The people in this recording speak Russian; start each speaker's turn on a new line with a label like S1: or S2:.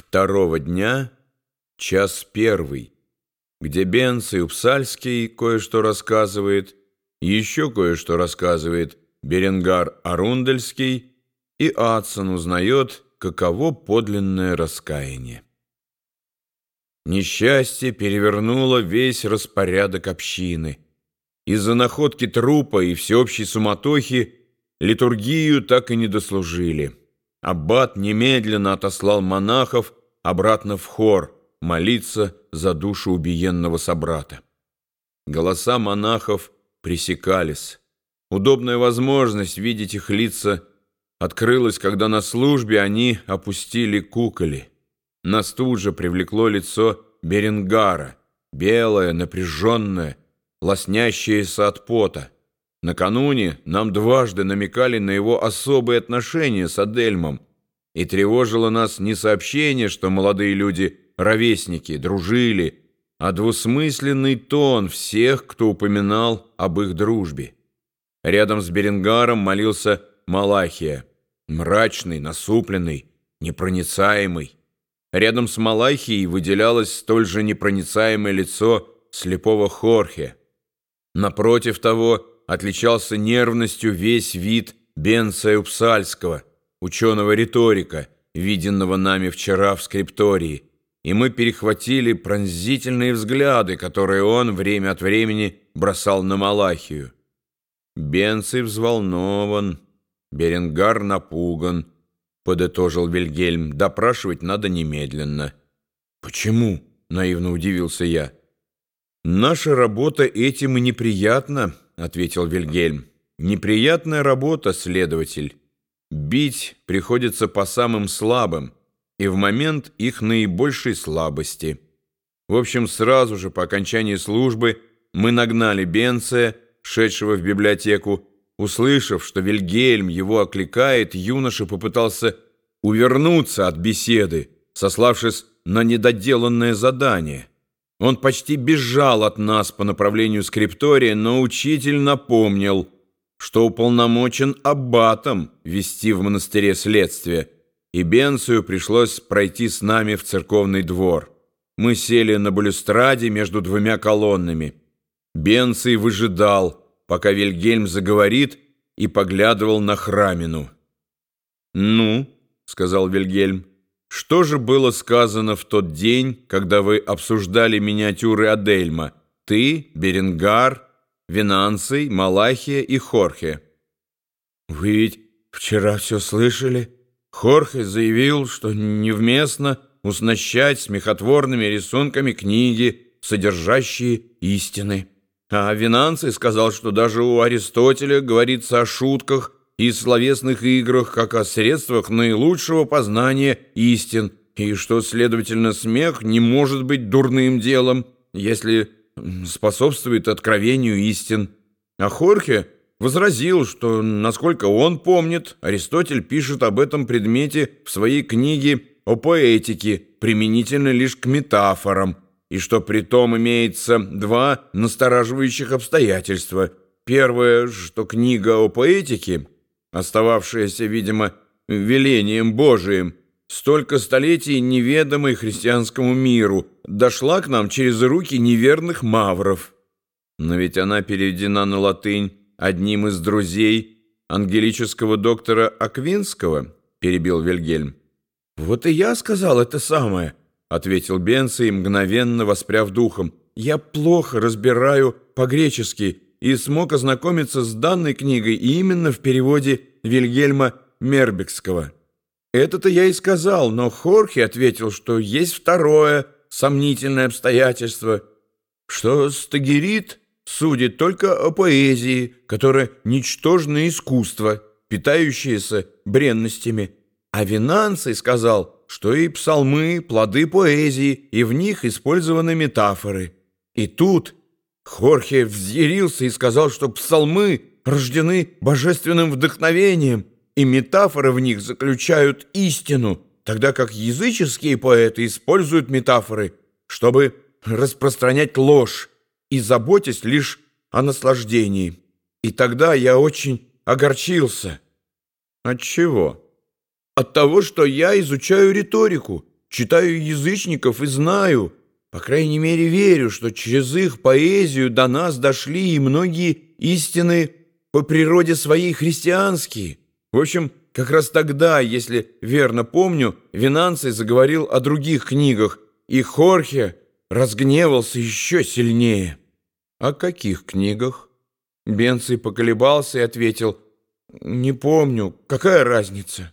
S1: Второго дня, час первый, где Бенц и Упсальский кое-что рассказывает, еще кое-что рассказывает Беренгар Арундельский, и Адсон узнает, каково подлинное раскаяние. Несчастье перевернуло весь распорядок общины. Из-за находки трупа и всеобщей суматохи литургию так и не дослужили. Аббат немедленно отослал монахов обратно в хор молиться за душу убиенного собрата. Голоса монахов пресекались. Удобная возможность видеть их лица открылась, когда на службе они опустили куколи. Нас тут же привлекло лицо Беренгара, белое, напряженное, лоснящееся от пота. Накануне нам дважды намекали на его особые отношения с Адельмом, и тревожило нас не сообщение, что молодые люди – ровесники, дружили, а двусмысленный тон всех, кто упоминал об их дружбе. Рядом с Беренгаром молился Малахия, мрачный, насупленный, непроницаемый. Рядом с Малахией выделялось столь же непроницаемое лицо слепого Хорхе. Напротив того отличался нервностью весь вид Бенца Упсальского, ученого-риторика, виденного нами вчера в скриптории, и мы перехватили пронзительные взгляды, которые он время от времени бросал на Малахию. Бенций взволнован, Беренгар напуган, подытожил Вильгельм. Допрашивать надо немедленно. Почему? наивно удивился я. Наша работа этим и неприятна, ответил Вильгельм. Неприятная работа, следователь. Бить приходится по самым слабым и в момент их наибольшей слабости. В общем, сразу же по окончании службы мы нагнали Бенция, шедшего в библиотеку. Услышав, что Вильгельм его окликает, юноша попытался увернуться от беседы, сославшись на недоделанное задание. Он почти бежал от нас по направлению скриптория, но учитель напомнил, что уполномочен аббатом вести в монастыре следствие, и Бенцию пришлось пройти с нами в церковный двор. Мы сели на балюстраде между двумя колоннами. Бенций выжидал, пока Вильгельм заговорит, и поглядывал на Храмину. «Ну», — сказал Вильгельм, — «что же было сказано в тот день, когда вы обсуждали миниатюры Адельма? Ты, Беренгар, Винанций, Малахия и Хорхе?» «Вы ведь вчера все слышали?» Хорхе заявил, что невместно уснащать смехотворными рисунками книги, содержащие истины. А Винанций сказал, что даже у Аристотеля говорится о шутках и словесных играх, как о средствах наилучшего познания истин, и что, следовательно, смех не может быть дурным делом, если способствует откровению истин. А Хорхе возразил, что, насколько он помнит, Аристотель пишет об этом предмете в своей книге о поэтике, применительно лишь к метафорам, и что при том имеется два настораживающих обстоятельства. Первое, что книга о поэтике, остававшаяся, видимо, велением Божиим, столько столетий неведомой христианскому миру, дошла к нам через руки неверных мавров. Но ведь она переведена на латынь одним из друзей ангелического доктора Аквинского?» — перебил Вильгельм. «Вот и я сказал это самое», — ответил Бенций, мгновенно воспряв духом. «Я плохо разбираю по-гречески и смог ознакомиться с данной книгой именно в переводе Вильгельма Мербекского. Это-то я и сказал, но Хорхе ответил, что есть второе сомнительное обстоятельство, что Стагерит судит только о поэзии, которая ничтожное искусство, питающееся бренностями. А Винанций сказал, что и псалмы – плоды поэзии, и в них использованы метафоры. И тут Хорхе взъярился и сказал, что псалмы рождены божественным вдохновением, и метафоры в них заключают истину, тогда как языческие поэты используют метафоры, чтобы распространять ложь, и заботясь лишь о наслаждении. И тогда я очень огорчился. От чего? От того, что я изучаю риторику, читаю язычников и знаю, по крайней мере верю, что через их поэзию до нас дошли и многие истины по природе своей христианские. В общем, как раз тогда, если верно помню, Винанций заговорил о других книгах, и Хорхе разгневался еще сильнее. «О каких книгах?» Бенций поколебался и ответил, «Не помню. Какая разница?»